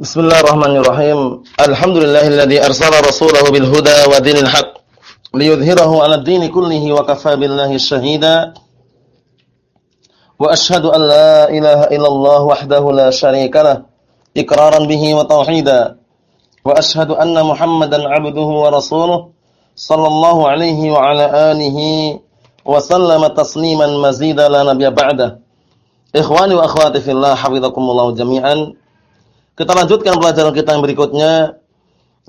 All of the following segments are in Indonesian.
Bismillahirrahmanirrahim. Alhamdulillahilladzi arsala rasulahu bil huda wa dinil haqq liyudhhirahu 'ala ad-dini kullihi wa kafaa billahi shahida. Wa ashhadu an la ilaha illallah wahdahu la syarika lah iqraran bihi wa tauhida. Wa ashhadu anna Muhammadan 'abduhu wa rasuluhu sallallahu alaihi wa ala alihi wa sallama tasliman mazida la nabiyya ba'da. Ikhwani wa akhwati fillah, hafizakumullah jami'an. Kita lanjutkan pelajaran kita yang berikutnya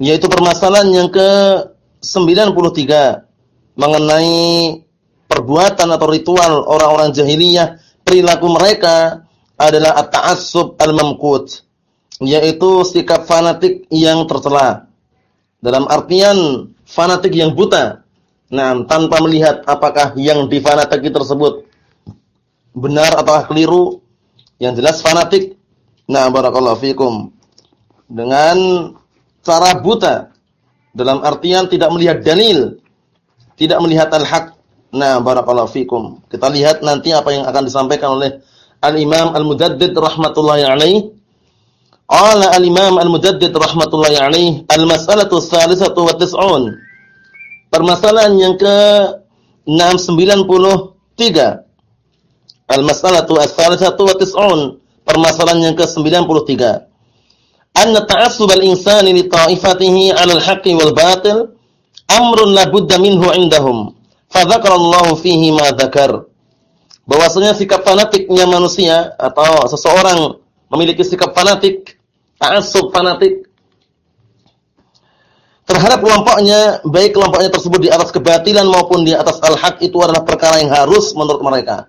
yaitu permasalahan yang ke-93 mengenai perbuatan atau ritual orang-orang jahiliyah, perilaku mereka adalah at-ta'assub al-mamqut, yaitu sikap fanatik yang tercela. Dalam artian fanatik yang buta. Nah, tanpa melihat apakah yang difanatiki tersebut benar atau keliru, yang jelas fanatik Nah, barakallahu fikum. Dengan cara buta dalam artian tidak melihat dalil, tidak melihat al-haq. Nah, barakallahu fikum. Kita lihat nanti apa yang akan disampaikan oleh Al-Imam Al-Mujaddid rahmatullahi alaih. Qala Al-Imam Al-Mujaddid rahmatullahi alaih, al-mas'alatu tsalisatu wa tis'un. Permasalahan yang ke 693. Al-mas'alatu ats-tsalisatu wa tis'un permasalahan yang ke-93. Anna ta'assub al-insani li ta'ifatihi 'ala al-haqqi wal batil amrun la budda minhu 'indahum. Fa dzakara Allah fihi ma dzakar. Bahwasanya sikap fanatiknya manusia atau seseorang memiliki sikap fanatik, ta'assub fanatik terhadap kelompoknya, baik kelompoknya tersebut di atas kebatilan maupun di atas al-haq itu adalah perkara yang harus menurut mereka.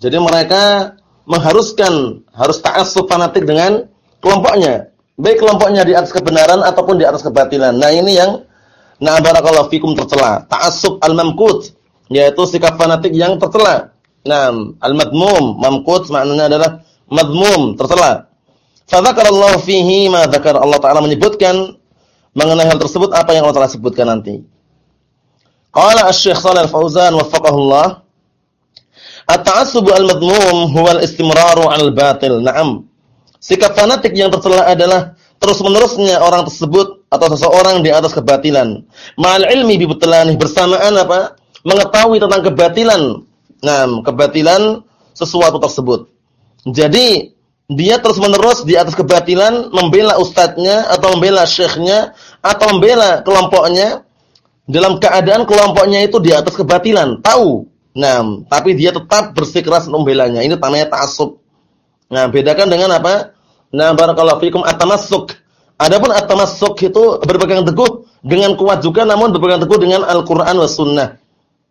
Jadi mereka mengharuskan harus ta'assub fanatik dengan kelompoknya. Baik kelompoknya di atas kebenaran ataupun di atas kebatilan. Nah, ini yang na barakallahu fikum tercela. Ta'assub al-mamqut yaitu sikap fanatik yang tercela. Nah, al-madmum, mamqut maknanya adalah madmum, tercela. Fa dzakarallahu fihi ma dzakar Allah taala menyebutkan mengenai hal tersebut apa yang Allah taala sebutkan nanti. Qala Asy-Syaikh Shalal Fauzan waffaqahullah At-ta'assubu al-madmum huwa al-istimraru 'alal batil. Naam. Sikap fanatik yang tercela adalah terus-menerusnya orang tersebut atau seseorang di atas kebatilan. Ma'al ilmi bi bersamaan apa? Mengetahui tentang kebatilan. Naam, kebatilan sesuatu tersebut. Jadi dia terus-menerus di atas kebatilan membela ustadznya atau membela syekhnya atau membela kelompoknya dalam keadaan kelompoknya itu di atas kebatilan, tahu Nah, tapi dia tetap bersikeras membelanya. Ini namanya ta'assub. Nah, bedakan dengan apa? Nah, barakallahu fikum at-tamassuk. Adapun at-tamassuk itu berpegang teguh dengan kuat juga namun berpegang teguh dengan Al-Qur'an was sunnah.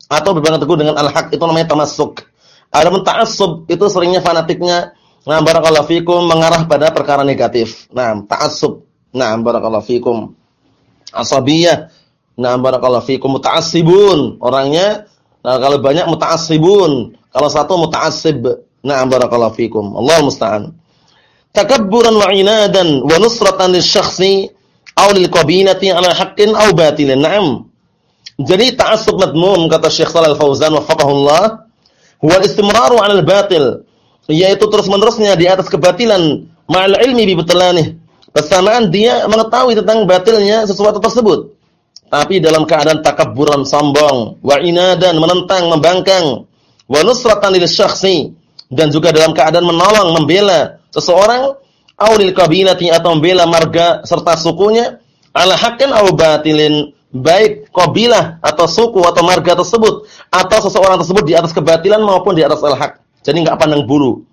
Atau berpegang teguh dengan al-haq itu namanya tamassuk. Adapun ta'assub itu seringnya fanatiknya nah barakallahu fikum mengarah pada perkara negatif. Nah, ta'assub. Nah, barakallahu fikum. Asabiyah. Nah, barakallahu fikum muta'assibun. Orangnya Nah, kalau banyak muta'assibun, kalau satu muta'assib. Na'am barakallahu fikum. Allah musta'an. Takabburan wa inadan wa nusratan lisyakhsi aw lil qabinati ala haqqin aw batilin. Na'am. Jadi ta'assub madmum kata Syekh Shalal Fauzan wafaqahullah huwa istimraru 'ala al-batil yaitu terus-menerusnya di atas kebatilan ma'al ilmi bi butlanih. Bersamaan dia mengetahui tentang batilnya sesuatu tersebut tapi dalam keadaan takabburan sombong, wa inadan menentang, membangkang, wa nusratan lil syakhsi dan juga dalam keadaan menolong, membela seseorang au lil qabilati atau membela marga serta sukunya ala haqqin au batilin baik kabilah atau suku atau marga tersebut atau seseorang tersebut di atas kebatilan maupun di atas al-haq. Jadi enggak pandang bulu.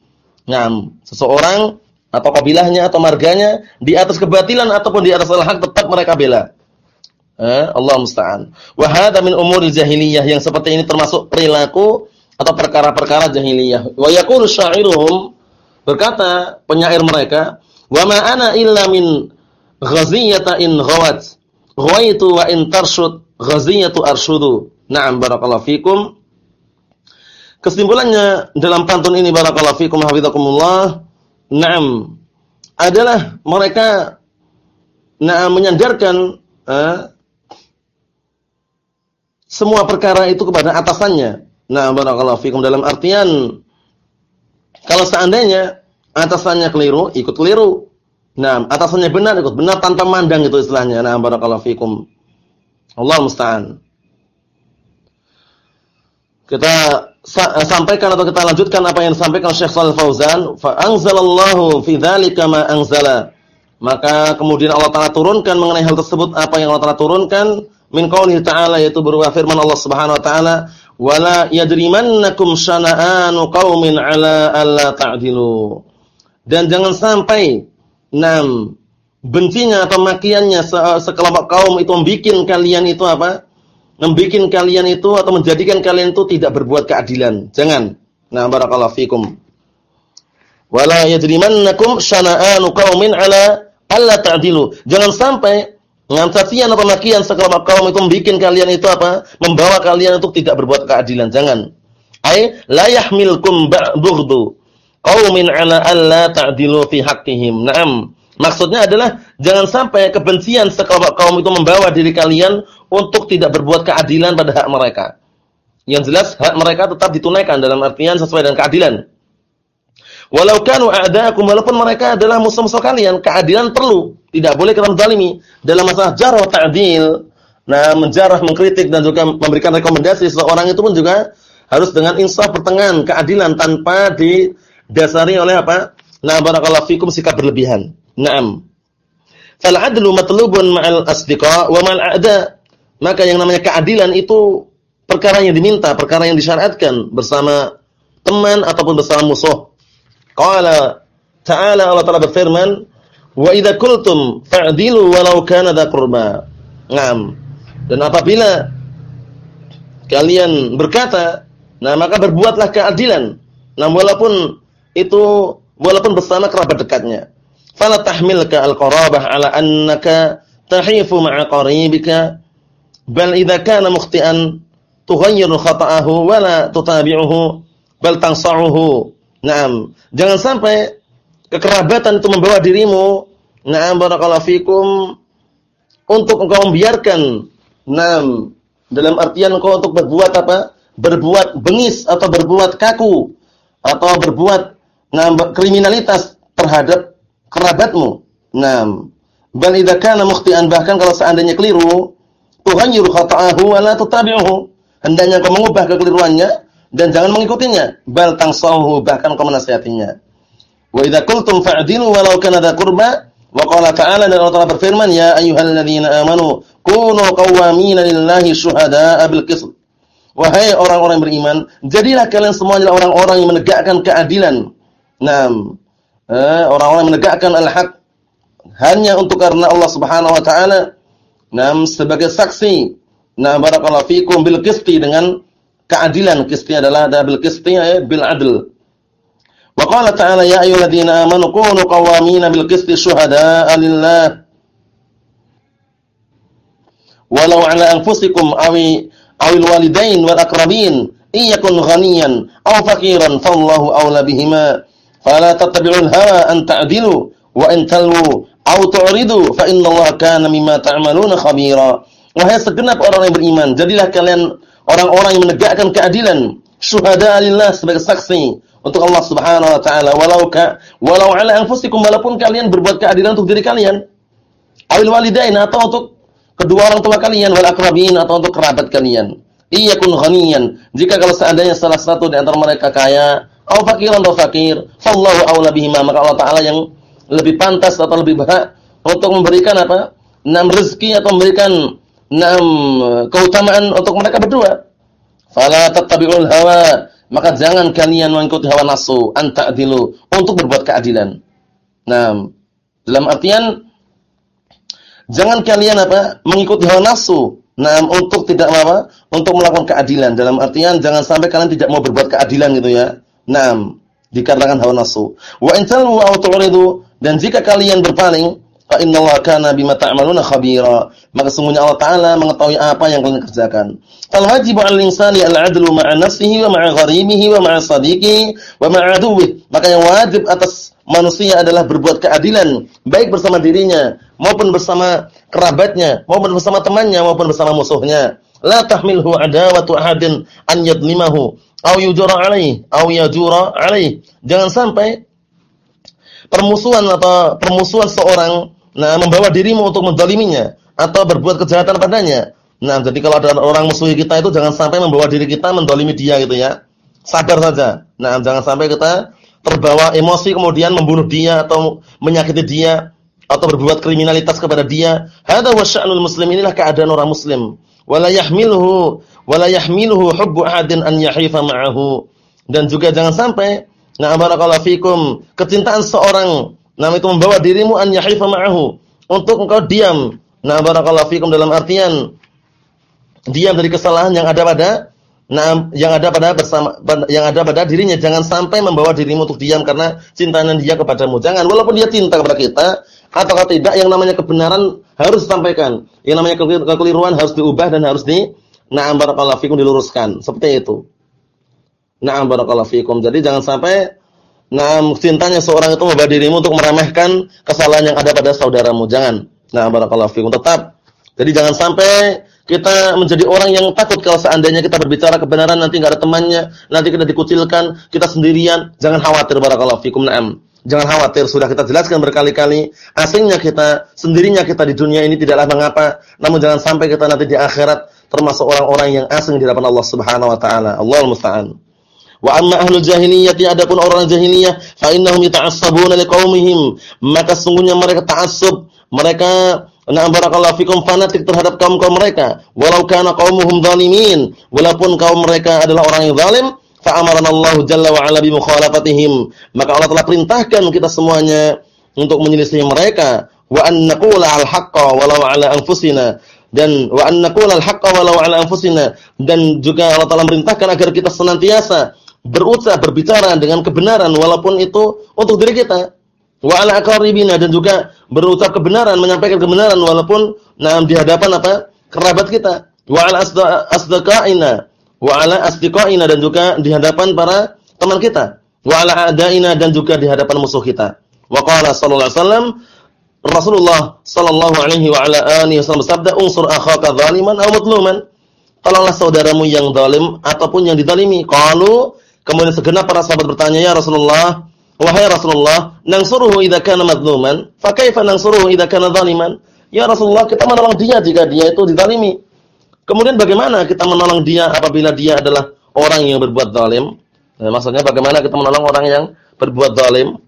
Nah, seseorang atau kabilahnya atau marganya di atas kebatilan ataupun di atas al-haq tetap mereka bela. Eh, Allah musta'an. Wa hadza min umuril jahiliyah yang seperti ini termasuk perilaku atau perkara-perkara jahiliyah. Wa yaqulu sya'iruhum berkata penyair mereka, "Wa ma ana illa min ghaziyata in ghawat. Ghawaitu wa in tarshud ghaziyatu arshudu." Na'am barakallahu fikum. Kesimpulannya dalam pantun ini barakallahu fikum hafizakumullah, na'am adalah mereka na'am menyandarkan eh, semua perkara itu kepada atasannya. Nah, barakallahu fikum dalam artian kalau seandainya atasannya keliru, ikut keliru. Nah, atasannya benar ikut benar tanpa mandang itu istilahnya. Nah, barakallahu fikum. Allah musta'an. Kita eh, sampaikan atau kita lanjutkan apa yang disampaikan Syekh Shalal Fauzan, fa anzalallahu fi dzalika ma anzala. Maka kemudian Allah Taala turunkan mengenai hal tersebut apa yang Allah Taala turunkan min qaulihi ta'ala yaitu berupa firman Allah Subhanahu wa taala, "Wala yajrimannakum syana'anu qaumin 'ala alla ta'dilu." Dan jangan sampai enam bencinya atau makiannya sekelompok kaum itu membuat kalian itu apa? Membuat kalian itu atau menjadikan kalian itu tidak berbuat keadilan. Jangan. Nah, barakallahu fikum. Wala yajrimannakum syana'anu qaumin 'ala alla ta'dilu. Jangan sampai ngancacian atau makian sekelompok kaum itu membuat kalian itu apa? Membawa kalian untuk tidak berbuat keadilan. Jangan. Ai la yahmilkum ba'dhu qaumin 'ala alla ta'dilu fi haqqihim. Naam. Maksudnya adalah jangan sampai kebencian sekelompok kaum itu membawa diri kalian untuk tidak berbuat keadilan pada hak mereka. Yang jelas hak mereka tetap ditunaikan dalam artian sesuai dengan keadilan. Walau kanu a'da'akum walaupun mereka adalah musuh-musuh kalian, keadilan perlu. Tidak boleh kalian zalimi dalam masalah jarh ta'dil. Nah, menjarah, mengkritik dan juga memberikan rekomendasi seseorang itu pun juga harus dengan insaf pertengahan, keadilan tanpa didasari oleh apa? Nah, barakallahu fikum sikap berlebihan. Naam. Fal adlu matlubun ma'al asdiqa wa ma'al a'da. Maka yang namanya keadilan itu perkara yang diminta, perkara yang disyariatkan bersama teman ataupun bersama musuh. Qala ta'ala Allah Ta'ala berfirman, "Wa idza qultum fa'dilu walau kana dha qurba." Naam. Dan apabila kalian berkata, nah maka berbuatlah keadilan. Nah walaupun itu walaupun bersama kerabat dekatnya fala tahmilka al-qarabah ala annaka tahifu ma'a qaribika bal idza kana mukhti'an tughayyiru khata'ahu wa la tutabi'uhu bal tansa'uhu na'am jangan sampai kekerabatan itu membawa dirimu na'am barakallahu fikum untuk engkau membiarkan na'am dalam artian engkau untuk berbuat apa berbuat bengis atau berbuat kaku atau berbuat na'am kriminalitas terhadap kerabatmu. Naam. Bal idza kana mukhtian bahkan kalau seandainya keliru, tughayyiru khata'ahu wa la tutabi'uhu. Hendaknya kau mengubah kekeliruannya dan jangan mengikutinya. Bal tangsahu bahkan kau menasihatinya. Wa idza qultum fa'dilu walau kana dha qurba wa qala ta'ala dan Allah Ta'ala berfirman ya ayyuhalladzina amanu kunu qawwamina lillahi syuhada'a bil qisd. Wahai orang-orang beriman, jadilah kalian semua adalah orang-orang yang menegakkan keadilan. Naam. Eh, orang-orang menegakkan al-haq hanya untuk karena Allah Subhanahu wa taala nam sebagai saksi nah barakallahu fikum bil qisti dengan keadilan qisti adalah ada bil qisti ya bil adl wa qala ta'ala ya ayyuhalladzina amanu kunu qawamina bil qisti syuhada'a lillah walau ala anfusikum awi awil walidain wal aqrabin iyakun ghaniyan aw faqiran fallahu awla bihima fala tattabi'ul hawa an ta'dilu wa in talwu aw tu'ridu fa innallaha kana mimma ta'maluna khabira. Wahai segenap orang yang beriman, jadilah kalian orang-orang yang menegakkan keadilan, syuhada lillah sebagai saksi untuk Allah Subhanahu wa taala walau ka walau ala anfusikum walaupun kalian berbuat keadilan untuk diri kalian. Awil walidain atau untuk kedua orang tua kalian wal akrabin atau untuk kerabat kalian. Iyakun ghaniyan. Jika kalau seandainya salah satu di antara mereka kaya, atau fakiran atau fakir, fallahu aula bihima, maka Allah taala yang lebih pantas atau lebih berhak untuk memberikan apa? enam rezeki atau memberikan enam keutamaan untuk mereka berdua. Fala tattabi'ul hawa, maka jangan kalian mengikuti hawa nafsu, anta'dilu untuk berbuat keadilan. Nah, dalam artian jangan kalian apa? mengikuti hawa nafsu. Nah, untuk tidak apa? Untuk melakukan keadilan. Dalam artian jangan sampai kalian tidak mau berbuat keadilan gitu ya. Naam, dikarenakan hawa nafsu. Wa in talwu aw dan jika kalian berpaling, fa innallaha kana bima ta'maluna khabira. Maka sungguhnya Allah taala mengetahui apa yang kalian kerjakan. Fal wajibu 'alal insani al-'adlu ma'a nafsihi wa ma'a gharibihi wa ma'a sadiqihi wa ma'a aduwwihi. Maka yang wajib atas manusia adalah berbuat keadilan baik bersama dirinya maupun bersama kerabatnya maupun bersama temannya maupun bersama musuhnya. La tahmilhu adawatu ahadin an yadlimahu au yujura alaih au yajura alaih. Jangan sampai permusuhan atau permusuhan seorang nah membawa dirimu untuk mendoliminya atau berbuat kejahatan padanya. Nah, jadi kalau ada orang musuhi kita itu jangan sampai membawa diri kita mendolimi dia gitu ya. Sabar saja. Nah, jangan sampai kita terbawa emosi kemudian membunuh dia atau menyakiti dia atau berbuat kriminalitas kepada dia. Hadza wa sya'nul muslim inilah keadaan orang muslim. Wala yahmiluhu wala yahmiluhu hubbu ahadin an yahifa ma'ahu. Dan juga jangan sampai nah barakallahu fikum kecintaan seorang nah itu membawa dirimu an yahifa ma'ahu untuk engkau diam. Nah barakallahu fikum dalam artian diam dari kesalahan yang ada pada Nah, yang ada pada bersama yang ada pada dirinya jangan sampai membawa dirimu untuk diam karena cintanya dia kepadamu. Jangan walaupun dia cinta kepada kita atau tidak yang namanya kebenaran harus disampaikan. Yang namanya kekeliruan harus diubah dan harus di na'am barakallahu fikum diluruskan. Seperti itu. Na'am barakallahu fikum. Jadi jangan sampai na'am cintanya seorang itu membawa dirimu untuk meremehkan kesalahan yang ada pada saudaramu. Jangan. Na'am barakallahu fikum. Tetap. Jadi jangan sampai kita menjadi orang yang takut kalau seandainya kita berbicara kebenaran nanti enggak ada temannya, nanti kita dikucilkan, kita sendirian. Jangan khawatir barakallahu fikum na'am. Jangan khawatir, sudah kita jelaskan berkali-kali, asingnya kita, sendirinya kita di dunia ini tidaklah mengapa, namun jangan sampai kita nanti di akhirat termasuk orang-orang yang asing di hadapan Allah Subhanahu wa taala. Allahul musta'an. Wa amma ahlul jahiliyah adapun orang jahiliyah fa innahum yata'assabuna liqaumihim. Maka sungguhnya mereka ta'assub. Mereka Nah barakallahu fikum fanatik terhadap kaum-kaum mereka. Walau kana qaumuhum zalimin. Walaupun kaum mereka adalah orang yang zalim fa amarana Allah jalla wa ala bi mukhalafatihim maka Allah telah perintahkan kita semuanya untuk menyelisih mereka. Wa an naqula al haqqa walau ala anfusina. Dan wa an naqula al haqqa walau ala anfusina. Dan juga Allah telah merintahkan agar kita senantiasa berucap berbicara dengan kebenaran walaupun itu untuk diri kita wa ala aqribina dan juga berucap kebenaran, menyampaikan kebenaran walaupun nah di hadapan apa? kerabat kita. Wa ala asdaqaina wa ala asdiqaina dan juga di hadapan para teman kita. Wa ala adaina dan juga di hadapan musuh kita. Wa qala sallallahu alaihi wasallam Rasulullah sallallahu alaihi wa ala alihi wasallam bersabda, "Unsur akhaka zaliman aw madluman." Tolonglah saudaramu yang zalim ataupun yang dizalimi. Qalu kemudian segenap para sahabat bertanya, "Ya Rasulullah, Wahai Rasulullah, nangsuruhu idza kana madzuman, fa kaifa nangsuruhu idza kana zaliman? Ya Rasulullah, kita menolong dia jika dia itu dizalimi. Kemudian bagaimana kita menolong dia apabila dia adalah orang yang berbuat zalim? Nah, maksudnya bagaimana kita menolong orang yang berbuat zalim?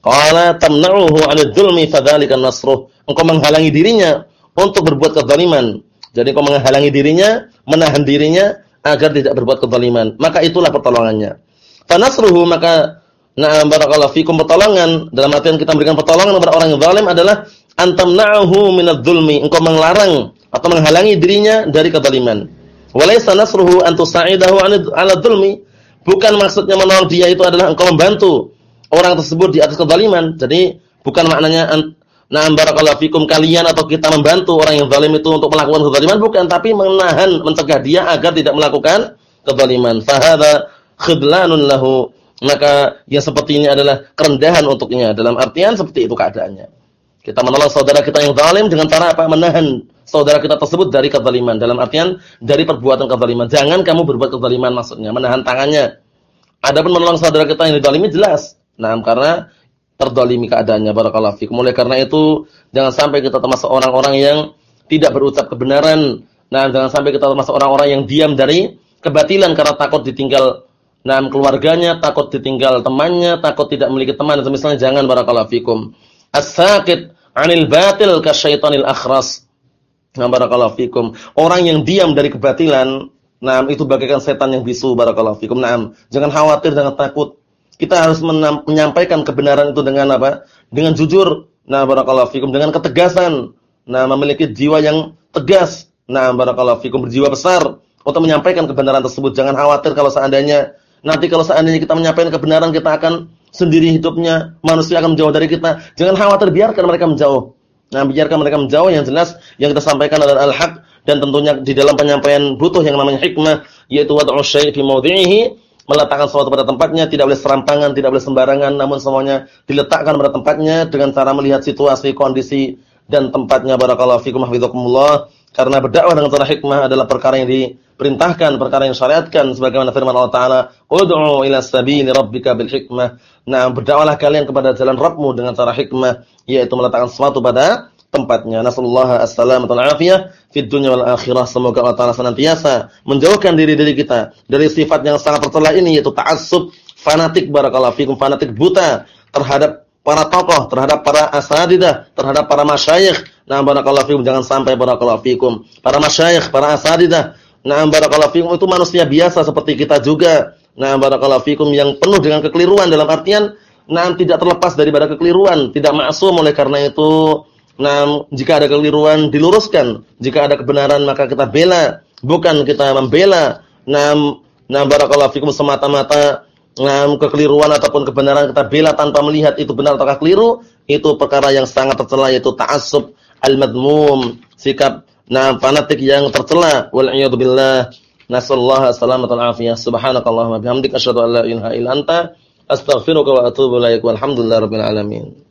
Qala tamna'uhu 'anil dzulmi fadzalika nasruh. Engkau menghalangi dirinya untuk berbuat kezaliman. Jadi engkau menghalangi dirinya, menahan dirinya agar tidak berbuat kezaliman. Maka itulah pertolongannya. Fanasruhu maka Nah, barakallahu fikum pertolongan dalam artian kita memberikan pertolongan kepada orang yang zalim adalah antamna'uhu minadz-dzulmi. Engkau melarang atau menghalangi dirinya dari kezaliman. Walaysa nasruhu an tusa'idahu 'ala dzulmi. Bukan maksudnya menolong dia itu adalah engkau membantu orang tersebut di atas kezaliman. Jadi bukan maknanya na'am barakallahu fikum kalian atau kita membantu orang yang zalim itu untuk melakukan kezaliman bukan, tapi menahan mencegah dia agar tidak melakukan kezaliman. Fa hadza khidlanun lahu maka yang seperti ini adalah kerendahan untuknya. Dalam artian seperti itu keadaannya. Kita menolong saudara kita yang zalim dengan cara apa? Menahan saudara kita tersebut dari kezaliman. Dalam artian dari perbuatan kezaliman. Jangan kamu berbuat kezaliman maksudnya, menahan tangannya. Adapun menolong saudara kita yang dizalimi jelas. Nah, karena terdolimi keadaannya barakallahu fikum. Mulai karena itu jangan sampai kita termasuk orang-orang yang tidak berucap kebenaran. Nah, jangan sampai kita termasuk orang-orang yang diam dari kebatilan karena takut ditinggal Nah, keluarganya takut ditinggal temannya, takut tidak memiliki teman, misalnya jangan barakallahu fikum. As-saqit 'anil batil kasyaitonil akhras. Nah, barakallahu fikum. Orang yang diam dari kebatilan, nah itu bagaikan setan yang bisu barakallahu fikum. Nah, jangan khawatir, jangan takut. Kita harus menyampaikan kebenaran itu dengan apa? Dengan jujur. Nah, barakallahu fikum dengan ketegasan. Nah, memiliki jiwa yang tegas. Nah, barakallahu fikum berjiwa besar untuk menyampaikan kebenaran tersebut. Jangan khawatir kalau seandainya Nanti kalau seandainya kita menyampaikan kebenaran, kita akan sendiri hidupnya, manusia akan menjauh dari kita. Jangan khawatir, biarkan mereka menjauh. Nah, biarkan mereka menjauh yang jelas yang kita sampaikan adalah al-haq dan tentunya di dalam penyampaian butuh yang namanya hikmah yaitu wad'u syai' fi mawdhi'ihi meletakkan sesuatu pada tempatnya, tidak boleh serampangan, tidak boleh sembarangan, namun semuanya diletakkan pada tempatnya dengan cara melihat situasi, kondisi dan tempatnya barakallahu fikum hafizakumullah Karena berdakwah dengan cara hikmah adalah perkara yang diperintahkan, perkara yang syariatkan sebagaimana firman Allah Taala, "Ud'u ila sabili rabbika bil hikmah." Nah, berdakwahlah kalian kepada jalan Rabbmu dengan cara hikmah, yaitu meletakkan sesuatu pada tempatnya. Nasallahu as-salamata wal afiyah fid dunya wal akhirah. Semoga Allah Taala senantiasa menjauhkan diri dari kita dari sifat yang sangat tercela ini yaitu ta'assub, fanatik barakallahu fikum, fanatik buta terhadap para tokoh, terhadap para asadidah, terhadap para masyayikh, Nah, barakallahu fikum jangan sampai barakallahu fikum. Para masyayikh, para asatidzah, nah barakallahu fikum itu manusia biasa seperti kita juga. Nah, barakallahu fikum yang penuh dengan kekeliruan dalam artian nah tidak terlepas daripada kekeliruan, tidak maksum oleh karena itu nah jika ada kekeliruan diluruskan, jika ada kebenaran maka kita bela, bukan kita membela. Nah, nah barakallahu fikum semata-mata nah kekeliruan ataupun kebenaran kita bela tanpa melihat itu benar atau keliru, itu perkara yang sangat tercela yaitu ta'assub al-madmum, sikap nah fanatik yang tercela wal iyad billah. Nasallahu salamata wal afiyah. Subhanakallahumma bihamdika asyhadu an la ilaha illa anta astaghfiruka wa atubu ilaik. Walhamdulillahirabbil alamin.